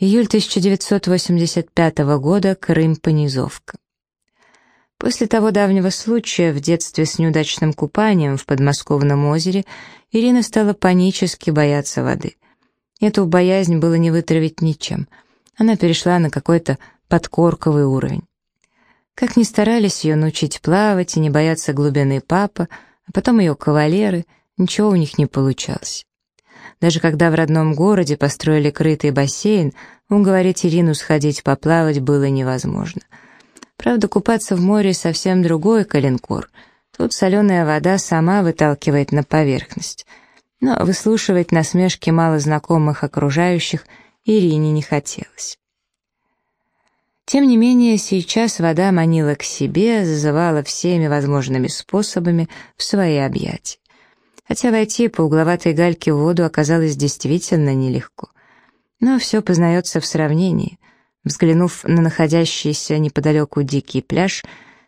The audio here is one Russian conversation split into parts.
Июль 1985 года, Крым, Понизовка. После того давнего случая в детстве с неудачным купанием в подмосковном озере Ирина стала панически бояться воды. Эту боязнь было не вытравить ничем. Она перешла на какой-то подкорковый уровень. Как ни старались ее научить плавать и не бояться глубины папа, а потом ее кавалеры, ничего у них не получалось. Даже когда в родном городе построили крытый бассейн, уговорить Ирину сходить поплавать было невозможно. Правда, купаться в море совсем другой калинкор. Тут соленая вода сама выталкивает на поверхность. Но выслушивать насмешки малознакомых окружающих Ирине не хотелось. Тем не менее, сейчас вода манила к себе, зазывала всеми возможными способами в свои объятия хотя войти по угловатой гальке в воду оказалось действительно нелегко. Но все познается в сравнении. Взглянув на находящийся неподалеку дикий пляж,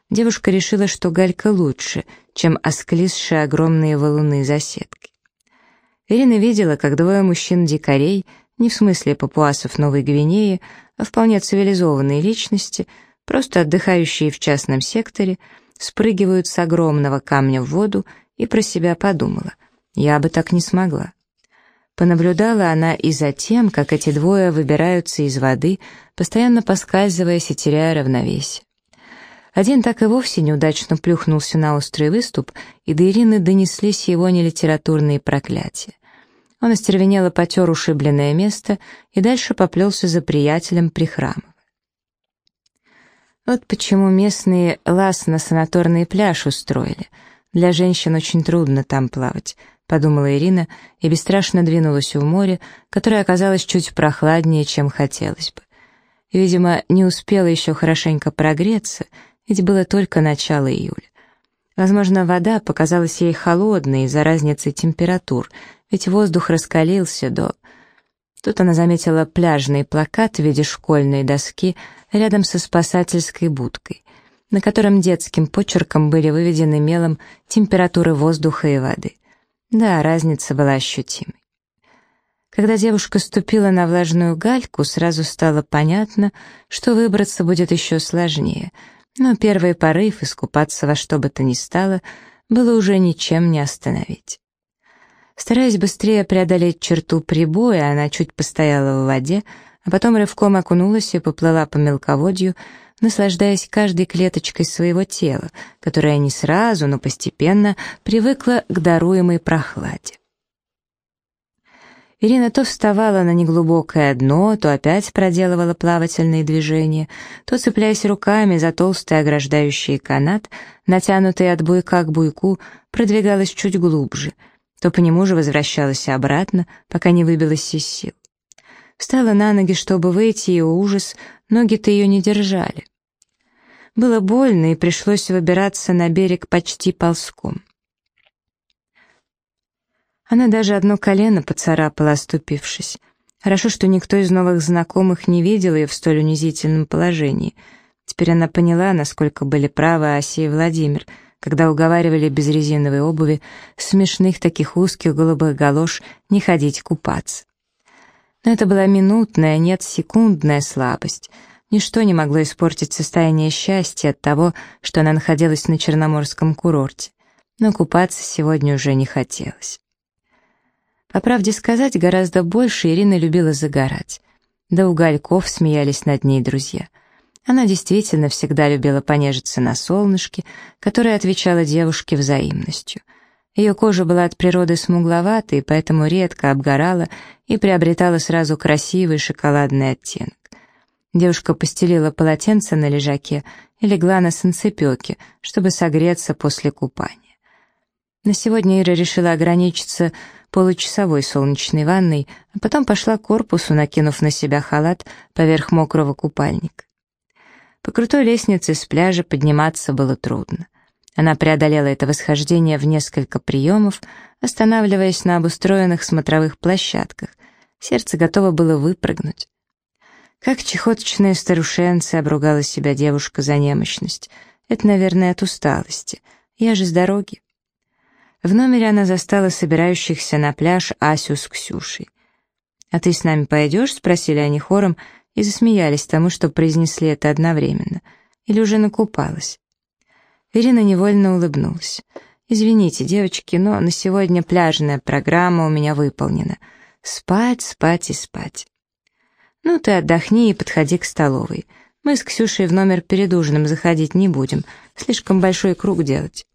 девушка решила, что галька лучше, чем осклизшие огромные валуны за сеткой. Ирина видела, как двое мужчин-дикарей, не в смысле папуасов Новой Гвинеи, а вполне цивилизованные личности, просто отдыхающие в частном секторе, спрыгивают с огромного камня в воду и про себя подумала, я бы так не смогла. Понаблюдала она и за тем, как эти двое выбираются из воды, постоянно поскальзываясь и теряя равновесие. Один так и вовсе неудачно плюхнулся на острый выступ, и до Ирины донеслись его нелитературные проклятия. Он остервенело потер ушибленное место и дальше поплелся за приятелем, прихрамывая. Вот почему местные лаз на санаторный пляж устроили — для женщин очень трудно там плавать», — подумала Ирина и бесстрашно двинулась в море, которое оказалось чуть прохладнее, чем хотелось бы. Видимо, не успела еще хорошенько прогреться, ведь было только начало июля. Возможно, вода показалась ей холодной из-за разницы температур, ведь воздух раскалился до... Тут она заметила пляжный плакат в виде школьной доски рядом со спасательской будкой на котором детским почерком были выведены мелом температуры воздуха и воды. Да, разница была ощутимой. Когда девушка ступила на влажную гальку, сразу стало понятно, что выбраться будет еще сложнее, но первый порыв искупаться во что бы то ни стало было уже ничем не остановить. Стараясь быстрее преодолеть черту прибоя, она чуть постояла в воде, а потом рывком окунулась и поплыла по мелководью, наслаждаясь каждой клеточкой своего тела, которая не сразу, но постепенно привыкла к даруемой прохладе. Ирина то вставала на неглубокое дно, то опять проделывала плавательные движения, то, цепляясь руками за толстый ограждающий канат, натянутый от буйка к буйку, продвигалась чуть глубже, то по нему же возвращалась обратно, пока не выбилась из сил. Встала на ноги, чтобы выйти, и ужас, ноги-то ее не держали. Было больно, и пришлось выбираться на берег почти ползком. Она даже одно колено поцарапала, оступившись. Хорошо, что никто из новых знакомых не видел ее в столь унизительном положении. Теперь она поняла, насколько были правы Ася и Владимир, когда уговаривали без резиновой обуви смешных таких узких голубых галош не ходить купаться. Но это была минутная, нет, секундная слабость — Ничто не могло испортить состояние счастья от того, что она находилась на Черноморском курорте, но купаться сегодня уже не хотелось. По правде сказать, гораздо больше Ирина любила загорать. Да у Гальков смеялись над ней друзья. Она действительно всегда любила понежиться на солнышке, которое отвечало девушке взаимностью. Ее кожа была от природы смугловатой, поэтому редко обгорала и приобретала сразу красивый шоколадный оттенок. Девушка постелила полотенце на лежаке и легла на санцепёке, чтобы согреться после купания. На сегодня Ира решила ограничиться получасовой солнечной ванной, а потом пошла к корпусу, накинув на себя халат поверх мокрого купальника. По крутой лестнице с пляжа подниматься было трудно. Она преодолела это восхождение в несколько приемов, останавливаясь на обустроенных смотровых площадках. Сердце готово было выпрыгнуть. Как чехоточная старушенца обругала себя девушка за немощность. Это, наверное, от усталости. Я же с дороги. В номере она застала собирающихся на пляж Асю с Ксюшей. «А ты с нами пойдешь?» — спросили они хором и засмеялись тому, что произнесли это одновременно. Или уже накупалась. Ирина невольно улыбнулась. «Извините, девочки, но на сегодня пляжная программа у меня выполнена. Спать, спать и спать». «Ну ты отдохни и подходи к столовой. Мы с Ксюшей в номер перед ужином заходить не будем, слишком большой круг делать».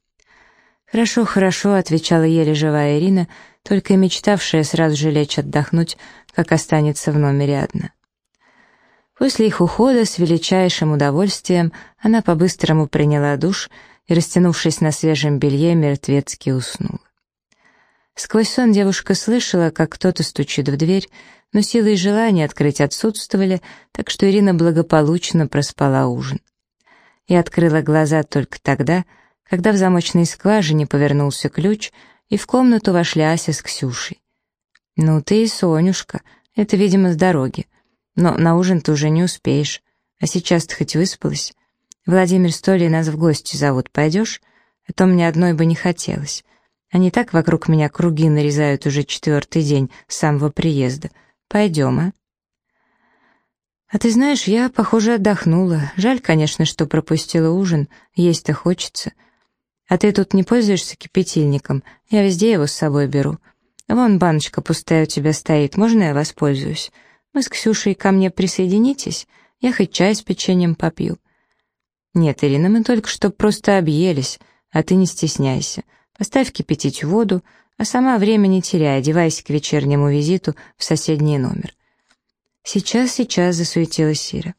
«Хорошо, хорошо», — отвечала еле живая Ирина, только и мечтавшая сразу же лечь отдохнуть, как останется в номере одна. После их ухода с величайшим удовольствием она по-быстрому приняла душ и, растянувшись на свежем белье, мертвецки уснула. Сквозь сон девушка слышала, как кто-то стучит в дверь, но силы и желания открыть отсутствовали, так что Ирина благополучно проспала ужин. И открыла глаза только тогда, когда в замочной скважине повернулся ключ, и в комнату вошли Ася с Ксюшей. «Ну ты и Сонюшка, это, видимо, с дороги. Но на ужин ты уже не успеешь. А сейчас ты хоть выспалась? Владимир с Толей нас в гости зовут, пойдешь? А то мне одной бы не хотелось. Они так вокруг меня круги нарезают уже четвертый день с самого приезда. Пойдем, а?» «А ты знаешь, я, похоже, отдохнула. Жаль, конечно, что пропустила ужин. Есть-то хочется. А ты тут не пользуешься кипятильником? Я везде его с собой беру. Вон баночка пустая у тебя стоит. Можно я воспользуюсь? Вы с Ксюшей ко мне присоединитесь? Я хоть чай с печеньем попью». «Нет, Ирина, мы только что просто объелись, а ты не стесняйся. Поставь кипятить воду, а сама время не теряй, одевайся к вечернему визиту в соседний номер». «Сейчас, сейчас», — засуетилась Сира.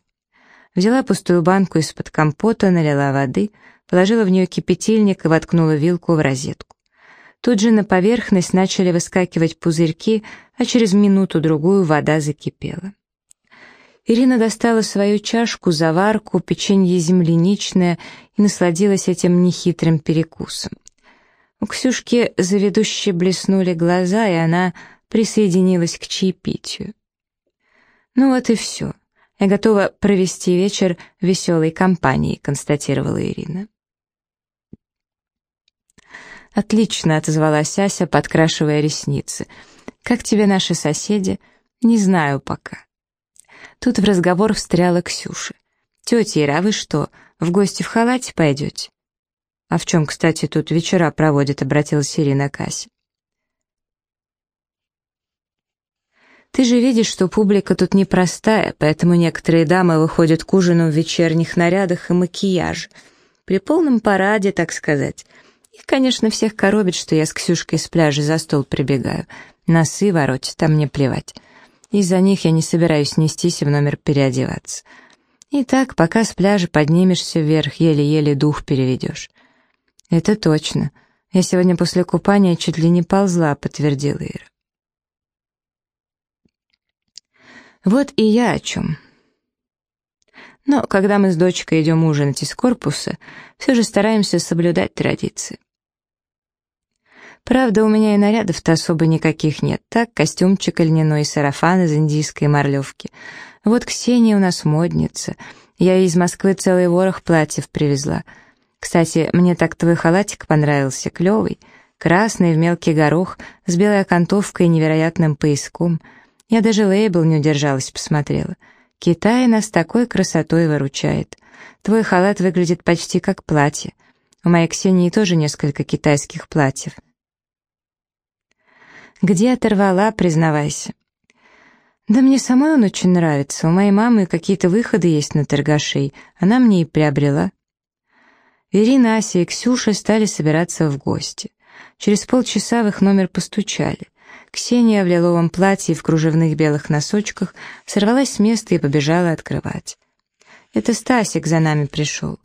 Взяла пустую банку из-под компота, налила воды, положила в нее кипятильник и воткнула вилку в розетку. Тут же на поверхность начали выскакивать пузырьки, а через минуту-другую вода закипела. Ирина достала свою чашку, заварку, печенье земляничное и насладилась этим нехитрым перекусом. У Ксюшки заведуще блеснули глаза, и она присоединилась к чаепитию. «Ну вот и все. Я готова провести вечер в веселой компании», — констатировала Ирина. «Отлично», — отозвалась Ася, подкрашивая ресницы. «Как тебе наши соседи?» «Не знаю пока». Тут в разговор встряла Ксюша. «Тетя Ира, вы что, в гости в халате пойдете?» «А в чем, кстати, тут вечера проводят?» — обратилась Ирина к. «Ты же видишь, что публика тут непростая, поэтому некоторые дамы выходят к ужину в вечерних нарядах и макияже. При полном параде, так сказать». Их, конечно, всех коробит, что я с Ксюшкой с пляжа за стол прибегаю. Носы воротят, а мне плевать. Из-за них я не собираюсь нестись в номер переодеваться. И так, пока с пляжа поднимешься вверх, еле-еле дух переведешь. Это точно. Я сегодня после купания чуть ли не ползла, подтвердила Ира. Вот и я о чем. Но когда мы с дочкой идем ужинать из корпуса, все же стараемся соблюдать традиции. Правда, у меня и нарядов-то особо никаких нет. Так, костюмчик льняной сарафан из индийской морлевки. Вот Ксения у нас модница. Я ей из Москвы целый ворох платьев привезла. Кстати, мне так твой халатик понравился, клевый. Красный, в мелкий горох, с белой окантовкой и невероятным пояском. Я даже лейбл не удержалась, посмотрела. Китай нас такой красотой выручает. Твой халат выглядит почти как платье. У моей Ксении тоже несколько китайских платьев. Где оторвала, признавайся. Да мне самой он очень нравится. У моей мамы какие-то выходы есть на торгашей. Она мне и приобрела. Ирина, Ася и Ксюша стали собираться в гости. Через полчаса в их номер постучали. Ксения в лиловом платье и в кружевных белых носочках сорвалась с места и побежала открывать. «Это Стасик за нами пришел».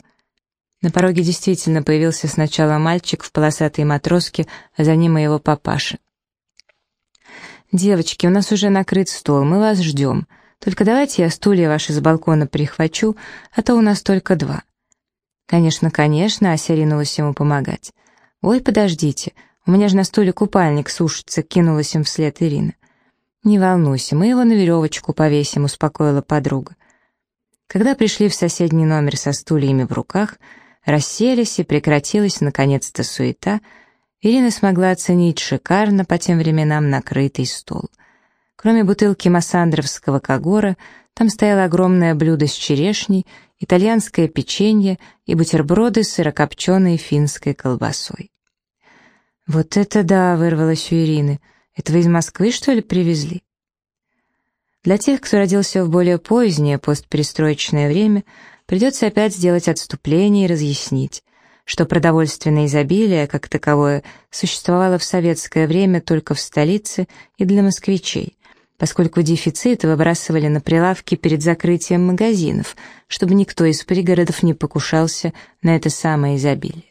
На пороге действительно появился сначала мальчик в полосатой матроске, а за ним и его папаша. «Девочки, у нас уже накрыт стол, мы вас ждем. Только давайте я стулья ваши с балкона прихвачу, а то у нас только два». «Конечно, конечно», — Ася ринулась ему помогать. «Ой, подождите, у меня же на стуле купальник сушится», — кинулась им вслед Ирина. «Не волнуйся, мы его на веревочку повесим», — успокоила подруга. Когда пришли в соседний номер со стульями в руках, расселись и прекратилась наконец-то суета — Ирина смогла оценить шикарно по тем временам накрытый стол. Кроме бутылки массандровского кагора, там стояло огромное блюдо с черешней, итальянское печенье и бутерброды с сырокопченой финской колбасой. «Вот это да!» — вырвалось у Ирины. «Это вы из Москвы, что ли, привезли?» Для тех, кто родился в более позднее постперестроечное время, придется опять сделать отступление и разъяснить, что продовольственное изобилие, как таковое, существовало в советское время только в столице и для москвичей, поскольку дефицит выбрасывали на прилавки перед закрытием магазинов, чтобы никто из пригородов не покушался на это самое изобилие.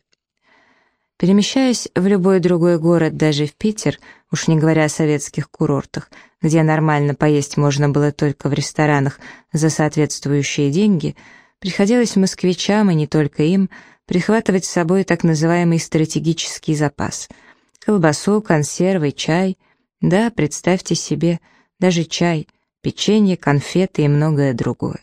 Перемещаясь в любой другой город, даже в Питер, уж не говоря о советских курортах, где нормально поесть можно было только в ресторанах за соответствующие деньги, приходилось москвичам, и не только им, прихватывать с собой так называемый стратегический запас. Колбасу, консервы, чай. Да, представьте себе – даже чай, печенье, конфеты и многое другое.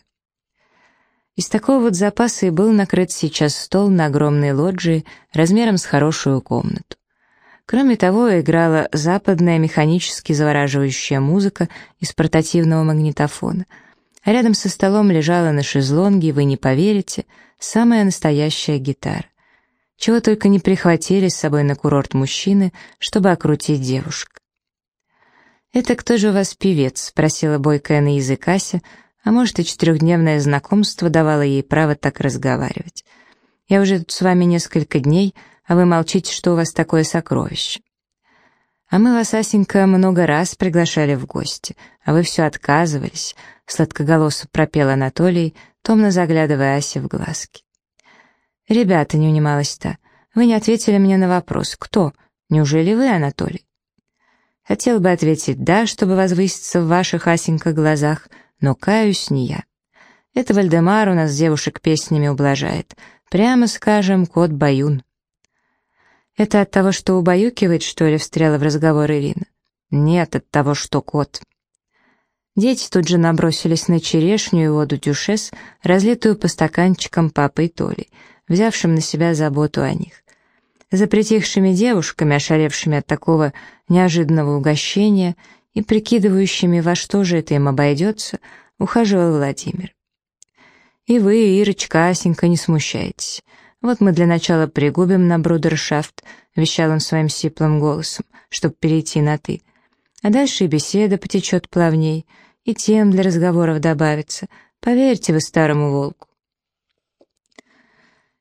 Из такого вот запаса и был накрыт сейчас стол на огромной лоджии размером с хорошую комнату. Кроме того, играла западная механически завораживающая музыка из портативного магнитофона, а рядом со столом лежала на шезлонге, вы не поверите, самая настоящая гитара. Чего только не прихватили с собой на курорт мужчины, чтобы окрутить девушку. «Это кто же у вас певец?» — спросила бойкая на язык Ася, а может и четырехдневное знакомство давало ей право так разговаривать. «Я уже тут с вами несколько дней, а вы молчите, что у вас такое сокровище». «А мы вас, Асенька, много раз приглашали в гости, а вы все отказывались», — сладкоголосо пропел Анатолий, томно заглядывая Асе в глазки. «Ребята», — не унималась-то, — «вы не ответили мне на вопрос. Кто? Неужели вы, Анатолий?» Хотел бы ответить «да», чтобы возвыситься в ваших, Асенька, глазах, но каюсь не я. Это Вальдемар у нас девушек песнями ублажает. Прямо скажем, кот Баюн. Это от того, что убаюкивает, что ли, встряла в разговор Ирина? Нет, от того, что кот. Дети тут же набросились на черешню и воду дюшес, разлитую по стаканчикам папы и Толи, взявшим на себя заботу о них. За притихшими девушками, ошаревшими от такого неожиданного угощения и прикидывающими, во что же это им обойдется, ухаживал Владимир. «И вы, Ирочка, Асенька, не смущайтесь. Вот мы для начала пригубим на брудершафт», — вещал он своим сиплым голосом, чтобы перейти на «ты». А дальше и беседа потечет плавней, и тем для разговоров добавится. Поверьте вы старому волку.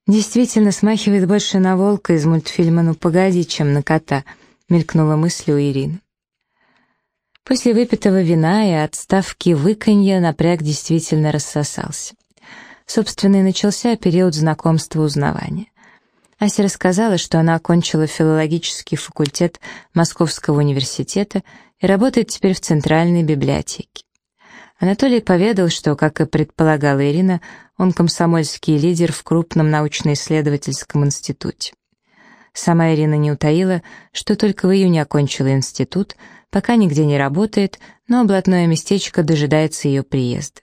Действительно смахивает больше на волка из мультфильма «Ну погоди», чем на кота, мелькнула мысль у Ирины. После выпитого вина и отставки выканья напряг действительно рассосался. Собственно, и начался период знакомства-узнавания. Ася рассказала, что она окончила филологический факультет Московского университета и работает теперь в Центральной библиотеке. Анатолий поведал, что, как и предполагала Ирина, он комсомольский лидер в крупном научно-исследовательском институте. Сама Ирина не утаила, что только в июне окончила институт, пока нигде не работает, но блатное местечко дожидается ее приезда.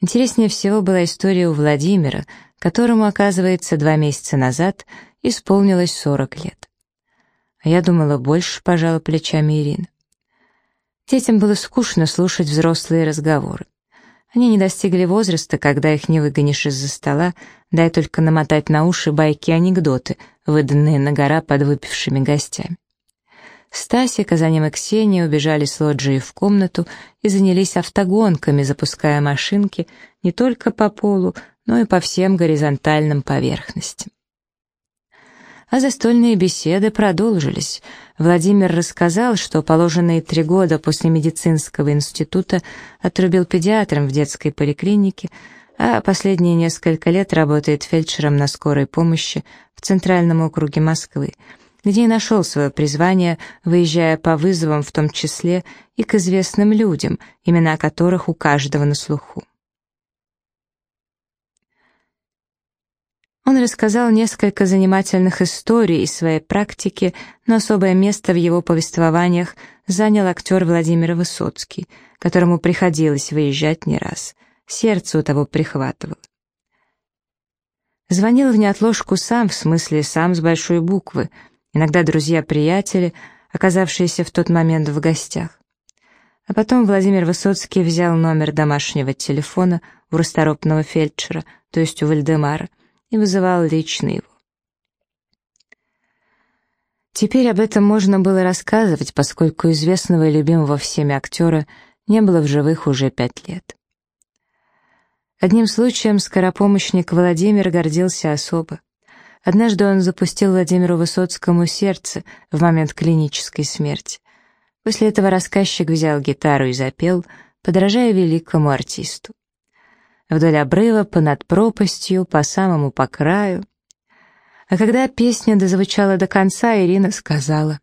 Интереснее всего была история у Владимира, которому, оказывается, два месяца назад исполнилось 40 лет. А я думала, больше пожала плечами Ирина. Детям было скучно слушать взрослые разговоры. Они не достигли возраста, когда их не выгонишь из-за стола, дай только намотать на уши байки-анекдоты, выданные на гора подвыпившими гостями. Стасик, а за ним и Ксения убежали с лоджии в комнату и занялись автогонками, запуская машинки не только по полу, но и по всем горизонтальным поверхностям. А застольные беседы продолжились. Владимир рассказал, что положенные три года после медицинского института отрубил педиатром в детской поликлинике, а последние несколько лет работает фельдшером на скорой помощи в Центральном округе Москвы, где и нашел свое призвание, выезжая по вызовам в том числе и к известным людям, имена которых у каждого на слуху. Он рассказал несколько занимательных историй из своей практики, но особое место в его повествованиях занял актер Владимир Высоцкий, которому приходилось выезжать не раз. Сердце у того прихватывало. Звонил в неотложку сам, в смысле сам с большой буквы, иногда друзья-приятели, оказавшиеся в тот момент в гостях. А потом Владимир Высоцкий взял номер домашнего телефона у расторопного фельдшера, то есть у Вальдемара, и вызывал лично его. Теперь об этом можно было рассказывать, поскольку известного и любимого всеми актера не было в живых уже пять лет. Одним случаем скоропомощник Владимир гордился особо. Однажды он запустил Владимиру Высоцкому сердце в момент клинической смерти. После этого рассказчик взял гитару и запел, подражая великому артисту. Вдоль обрыва, понад пропастью, по самому по краю. А когда песня дозвучала до конца, Ирина сказала.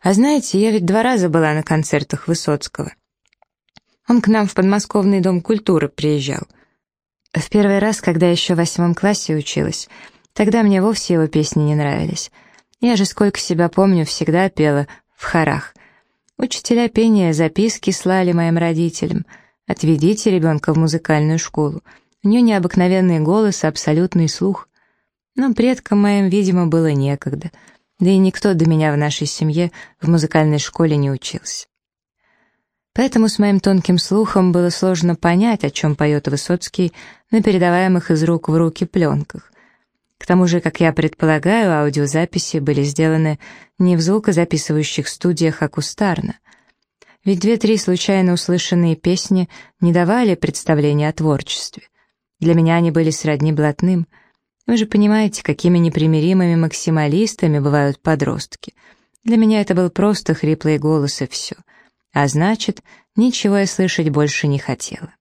«А знаете, я ведь два раза была на концертах Высоцкого. Он к нам в подмосковный дом культуры приезжал. В первый раз, когда еще в восьмом классе училась, тогда мне вовсе его песни не нравились. Я же, сколько себя помню, всегда пела в хорах. Учителя пения записки слали моим родителям. «Отведите ребенка в музыкальную школу». У нее необыкновенный голос абсолютный слух. Но предкам моим, видимо, было некогда. Да и никто до меня в нашей семье в музыкальной школе не учился. Поэтому с моим тонким слухом было сложно понять, о чем поет Высоцкий на передаваемых из рук в руки пленках. К тому же, как я предполагаю, аудиозаписи были сделаны не в звукозаписывающих студиях, а кустарно. Ведь две-три случайно услышанные песни не давали представления о творчестве. Для меня они были сродни блатным. Вы же понимаете, какими непримиримыми максималистами бывают подростки. Для меня это был просто хриплый голос и все. А значит, ничего я слышать больше не хотела.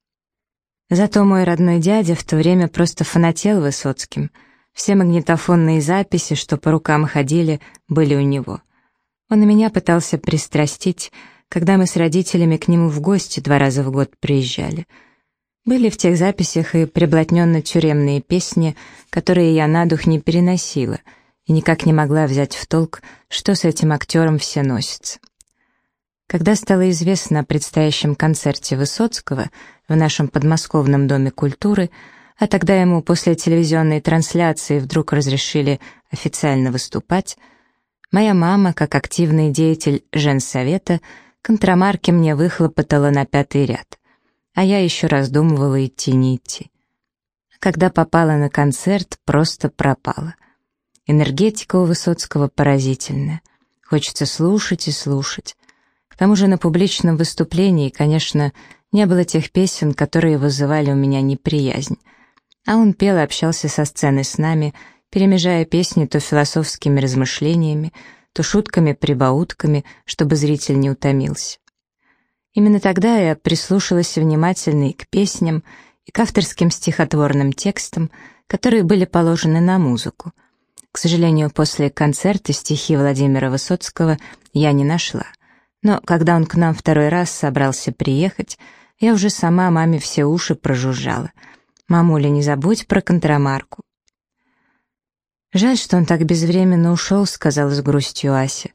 Зато мой родной дядя в то время просто фанател Высоцким. Все магнитофонные записи, что по рукам ходили, были у него. Он и меня пытался пристрастить, когда мы с родителями к нему в гости два раза в год приезжали — были в тех записях и приблотненно-тюремные песни, которые я на дух не переносила и никак не могла взять в толк, что с этим актером все носится. Когда стало известно о предстоящем концерте Высоцкого в нашем подмосковном Доме культуры, а тогда ему после телевизионной трансляции вдруг разрешили официально выступать, моя мама, как активный деятель женсовета, контрамарки мне выхлопотала на пятый ряд а я еще раздумывала, идти не идти. Когда попала на концерт, просто пропала. Энергетика у Высоцкого поразительная. Хочется слушать и слушать. К тому же на публичном выступлении, конечно, не было тех песен, которые вызывали у меня неприязнь. А он пел и общался со сцены с нами, перемежая песни то философскими размышлениями, то шутками-прибаутками, чтобы зритель не утомился. Именно тогда я прислушалась внимательно и к песням, и к авторским стихотворным текстам, которые были положены на музыку. К сожалению, после концерта стихи Владимира Высоцкого я не нашла. Но когда он к нам второй раз собрался приехать, я уже сама маме все уши прожужжала. «Мамуля, не забудь про контрамарку». «Жаль, что он так безвременно ушел», — сказала с грустью Ася.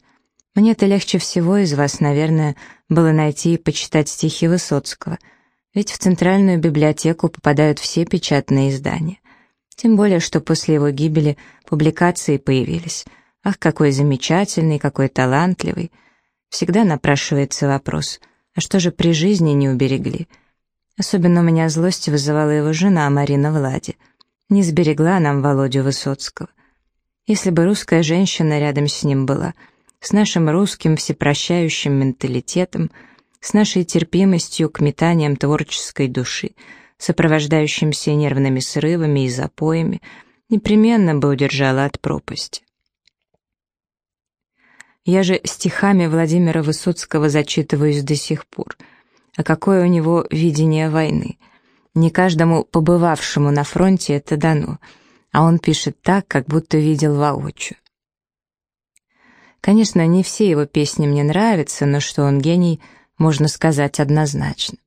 Мне-то легче всего из вас, наверное, было найти и почитать стихи Высоцкого, ведь в Центральную библиотеку попадают все печатные издания. Тем более, что после его гибели публикации появились. Ах, какой замечательный, какой талантливый. Всегда напрашивается вопрос, а что же при жизни не уберегли? Особенно у меня злость вызывала его жена Марина Влади. Не сберегла нам Володю Высоцкого. Если бы русская женщина рядом с ним была — с нашим русским всепрощающим менталитетом, с нашей терпимостью к метаниям творческой души, сопровождающимся нервными срывами и запоями, непременно бы удержала от пропасти. Я же стихами Владимира Высоцкого зачитываюсь до сих пор. А какое у него видение войны? Не каждому побывавшему на фронте это дано, а он пишет так, как будто видел воочию. Конечно, не все его песни мне нравятся, но что он гений, можно сказать однозначно.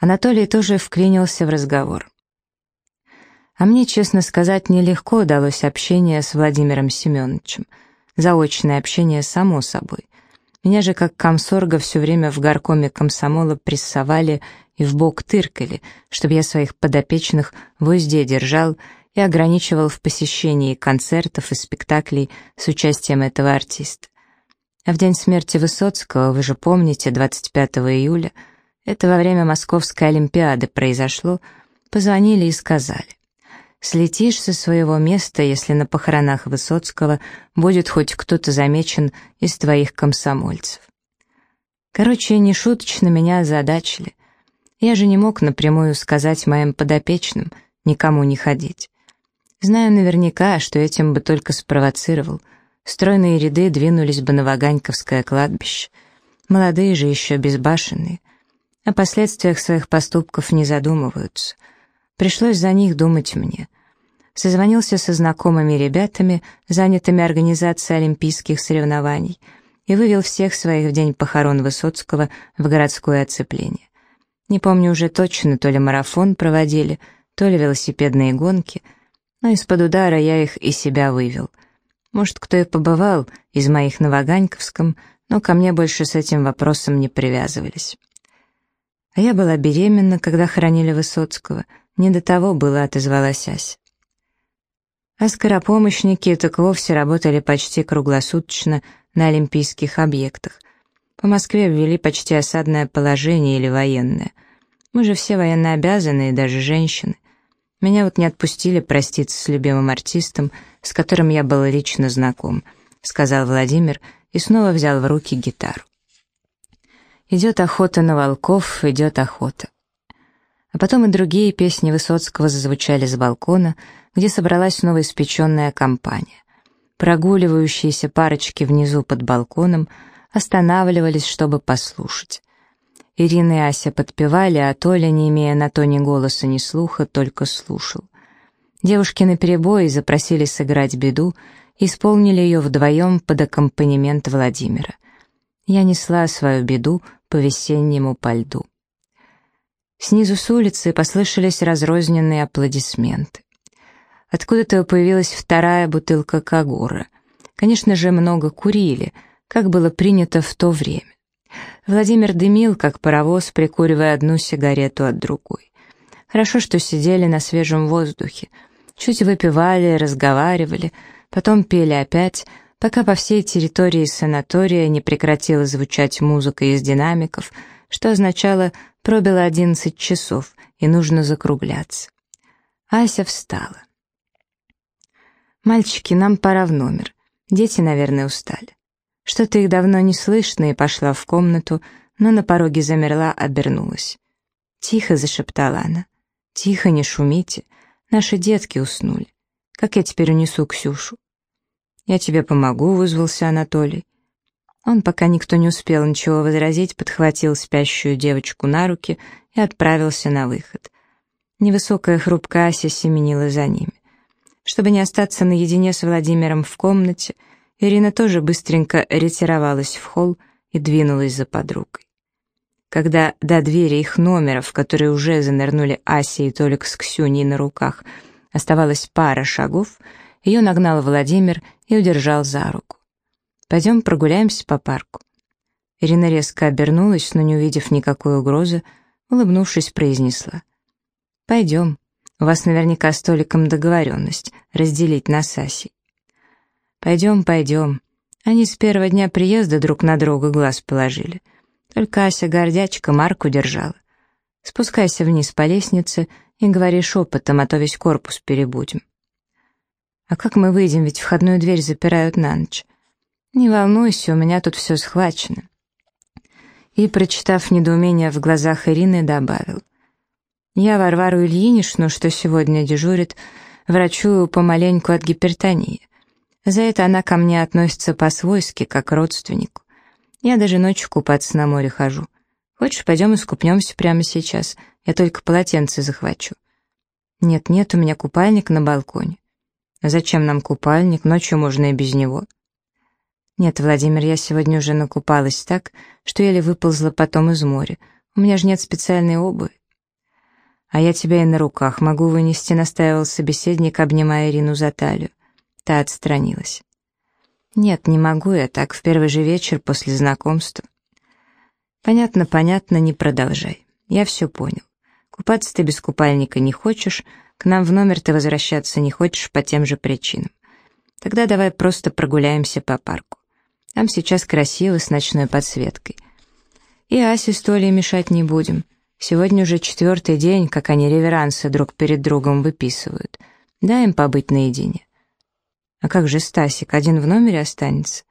Анатолий тоже вклинился в разговор. А мне, честно сказать, нелегко удалось общение с Владимиром Семеновичем. Заочное общение само собой. Меня же как комсорга все время в горкоме комсомола прессовали и в бок тыркали, чтобы я своих подопечных в узде держал и ограничивал в посещении концертов и спектаклей с участием этого артиста. А в день смерти Высоцкого, вы же помните, 25 июля, это во время Московской Олимпиады произошло, позвонили и сказали, слетишь со своего места, если на похоронах Высоцкого будет хоть кто-то замечен из твоих комсомольцев. Короче, нешуточно меня озадачили. Я же не мог напрямую сказать моим подопечным никому не ходить. Знаю наверняка, что этим бы только спровоцировал. Стройные ряды двинулись бы на Ваганьковское кладбище. Молодые же еще безбашенные. О последствиях своих поступков не задумываются. Пришлось за них думать мне. Созвонился со знакомыми ребятами, занятыми организацией олимпийских соревнований, и вывел всех своих в день похорон Высоцкого в городское оцепление. Не помню уже точно, то ли марафон проводили, то ли велосипедные гонки, но из-под удара я их и себя вывел. Может, кто и побывал из моих на Ваганьковском, но ко мне больше с этим вопросом не привязывались. А я была беременна, когда хоронили Высоцкого. Не до того было, отозвалась Ася. А скоропомощники так вовсе работали почти круглосуточно на олимпийских объектах. По Москве ввели почти осадное положение или военное. Мы же все военнообязанные, даже женщины. Меня вот не отпустили проститься с любимым артистом, с которым я был лично знаком, сказал Владимир и снова взял в руки гитару. Идет охота на волков, идет охота. А потом и другие песни Высоцкого зазвучали с балкона, где собралась новоиспеченная компания. Прогуливающиеся парочки внизу под балконом — останавливались, чтобы послушать. Ирина и Ася подпевали, а Толя, не имея на то ни голоса, ни слуха, только слушал. Девушки наперебой запросили сыграть беду, исполнили ее вдвоем под аккомпанемент Владимира. Я несла свою беду по весеннему по льду. Снизу с улицы послышались разрозненные аплодисменты. Откуда-то появилась вторая бутылка Кагура. Конечно же, много курили — как было принято в то время. Владимир дымил, как паровоз, прикуривая одну сигарету от другой. Хорошо, что сидели на свежем воздухе. Чуть выпивали, разговаривали, потом пели опять, пока по всей территории санатория не прекратила звучать музыка из динамиков, что означало «пробило одиннадцать часов, и нужно закругляться». Ася встала. «Мальчики, нам пора в номер. Дети, наверное, устали». Что-то их давно не слышно, и пошла в комнату, но на пороге замерла, обернулась. «Тихо», — зашептала она. «Тихо, не шумите. Наши детки уснули. Как я теперь унесу Ксюшу?» «Я тебе помогу», — вызвался Анатолий. Он, пока никто не успел ничего возразить, подхватил спящую девочку на руки и отправился на выход. Невысокая хрупкая Ася семенила за ними. Чтобы не остаться наедине с Владимиром в комнате, — Ирина тоже быстренько ретировалась в холл и двинулась за подругой. Когда до двери их номера, в которые уже занырнули Ася и Толик с Ксюней на руках, оставалась пара шагов, ее нагнал Владимир и удержал за руку. «Пойдем прогуляемся по парку». Ирина резко обернулась, но не увидев никакой угрозы, улыбнувшись, произнесла. «Пойдем. У вас наверняка с Толиком договоренность разделить нас с Асей». «Пойдем, пойдем». Они с первого дня приезда друг на друга глаз положили. Только Ася гордячка Марку держала. Спускайся вниз по лестнице и говори шепотом, а то весь корпус перебудем. А как мы выйдем, ведь входную дверь запирают на ночь. Не волнуйся, у меня тут все схвачено. И, прочитав недоумение в глазах Ирины, добавил. Я Варвару Ильиничну, что сегодня дежурит, врачую помаленьку от гипертонии. За это она ко мне относится по-свойски, как к родственнику. Я даже ночью купаться на море хожу. Хочешь, пойдем искупнемся прямо сейчас? Я только полотенце захвачу. Нет-нет, у меня купальник на балконе. зачем нам купальник? Ночью можно и без него. Нет, Владимир, я сегодня уже накупалась так, что еле выползла потом из моря. У меня же нет специальной обуви. А я тебя и на руках могу вынести, настаивал собеседник, обнимая Ирину за талию. Та отстранилась. «Нет, не могу я так в первый же вечер после знакомства». «Понятно, понятно, не продолжай. Я все понял. Купаться ты без купальника не хочешь, к нам в номер ты возвращаться не хочешь по тем же причинам. Тогда давай просто прогуляемся по парку. Там сейчас красиво, с ночной подсветкой. И Асе с Толей мешать не будем. Сегодня уже четвертый день, как они реверансы друг перед другом выписывают. Дай им побыть наедине. А как же Стасик, один в номере останется?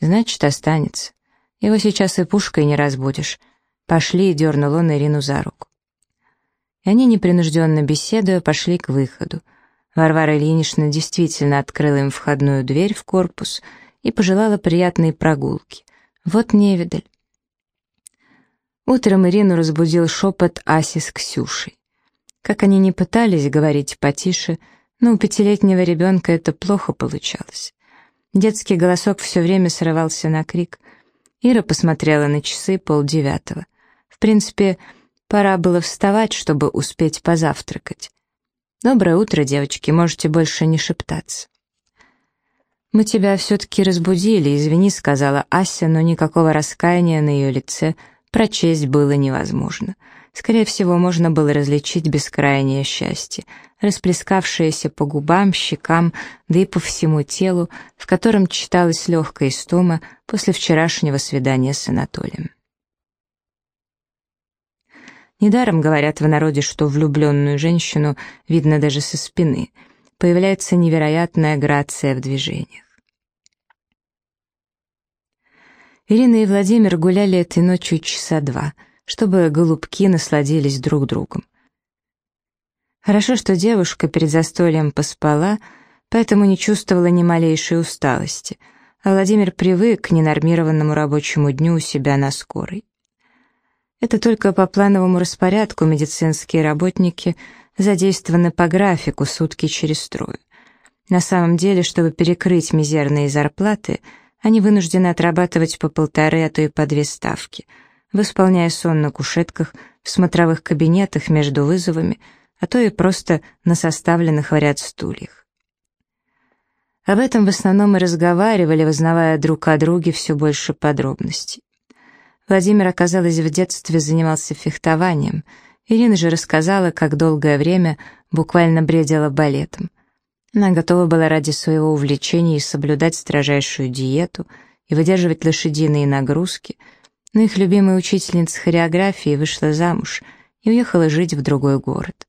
Значит, останется. Его сейчас и пушкой не разбудишь. Пошли, дернул он Ирину за руку. И они, непринужденно беседуя, пошли к выходу. Варвара Ильинична действительно открыла им входную дверь в корпус и пожелала приятной прогулки. Вот невидаль. Утром Ирину разбудил шепот Аси с Ксюшей. Как они не пытались говорить потише, но у пятилетнего ребенка это плохо получалось. Детский голосок все время срывался на крик. Ира посмотрела на часы полдевятого. В принципе, пора было вставать, чтобы успеть позавтракать. «Доброе утро, девочки, можете больше не шептаться». «Мы тебя все-таки разбудили, извини», — сказала Ася, но никакого раскаяния на ее лице прочесть было невозможно. Скорее всего, можно было различить бескрайнее счастье, расплескавшееся по губам, щекам, да и по всему телу, в котором читалась легкая истома после вчерашнего свидания с Анатолием. Недаром говорят в народе, что влюбленную женщину видно даже со спины. Появляется невероятная грация в движениях. Ирина и Владимир гуляли этой ночью часа два, чтобы голубки насладились друг другом. Хорошо, что девушка перед застольем поспала, поэтому не чувствовала ни малейшей усталости, а Владимир привык к ненормированному рабочему дню у себя на скорой. Это только по плановому распорядку медицинские работники задействованы по графику сутки через трое. На самом деле, чтобы перекрыть мизерные зарплаты, они вынуждены отрабатывать по полторы, а то и по две ставки, восполняя сон на кушетках, в смотровых кабинетах между вызовами, а то и просто на составленных в ряд стульях. Об этом в основном и разговаривали, вызнавая друг о друге все больше подробностей. Владимир, оказалось, в детстве занимался фехтованием. Ирина же рассказала, как долгое время буквально бредила балетом. Она готова была ради своего увлечения и соблюдать строжайшую диету и выдерживать лошадиные нагрузки, но их любимая учительница хореографии вышла замуж и уехала жить в другой город.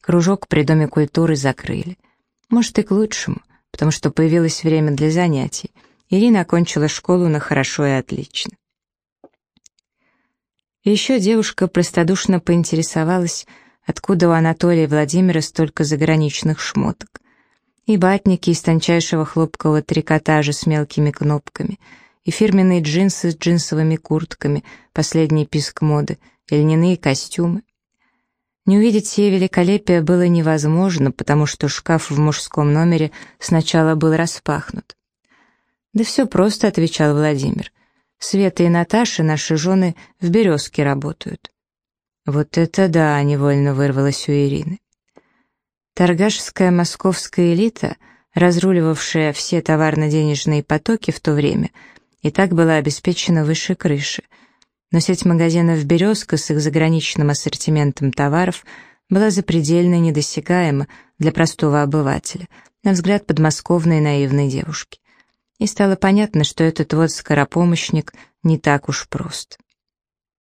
Кружок при Доме культуры закрыли. Может, и к лучшему, потому что появилось время для занятий. Ирина окончила школу на хорошо и отлично. Еще девушка простодушно поинтересовалась, откуда у Анатолия Владимира столько заграничных шмоток. И батники из тончайшего хлопкового трикотажа с мелкими кнопками, и фирменные джинсы с джинсовыми куртками, последний писк моды, и льняные костюмы. Не увидеть сие великолепие было невозможно, потому что шкаф в мужском номере сначала был распахнут. «Да все просто», — отвечал Владимир. Света и Наташа, наши жены, в «Березке» работают». «Вот это да!» — невольно вырвалось у Ирины. Торгашская московская элита, разруливавшая все товарно-денежные потоки в то время, и так была обеспечена выше крыши. Но сеть магазинов «Березка» с их заграничным ассортиментом товаров была запредельно недосягаема для простого обывателя, на взгляд подмосковной наивной девушки и стало понятно, что этот вот скоропомощник не так уж прост.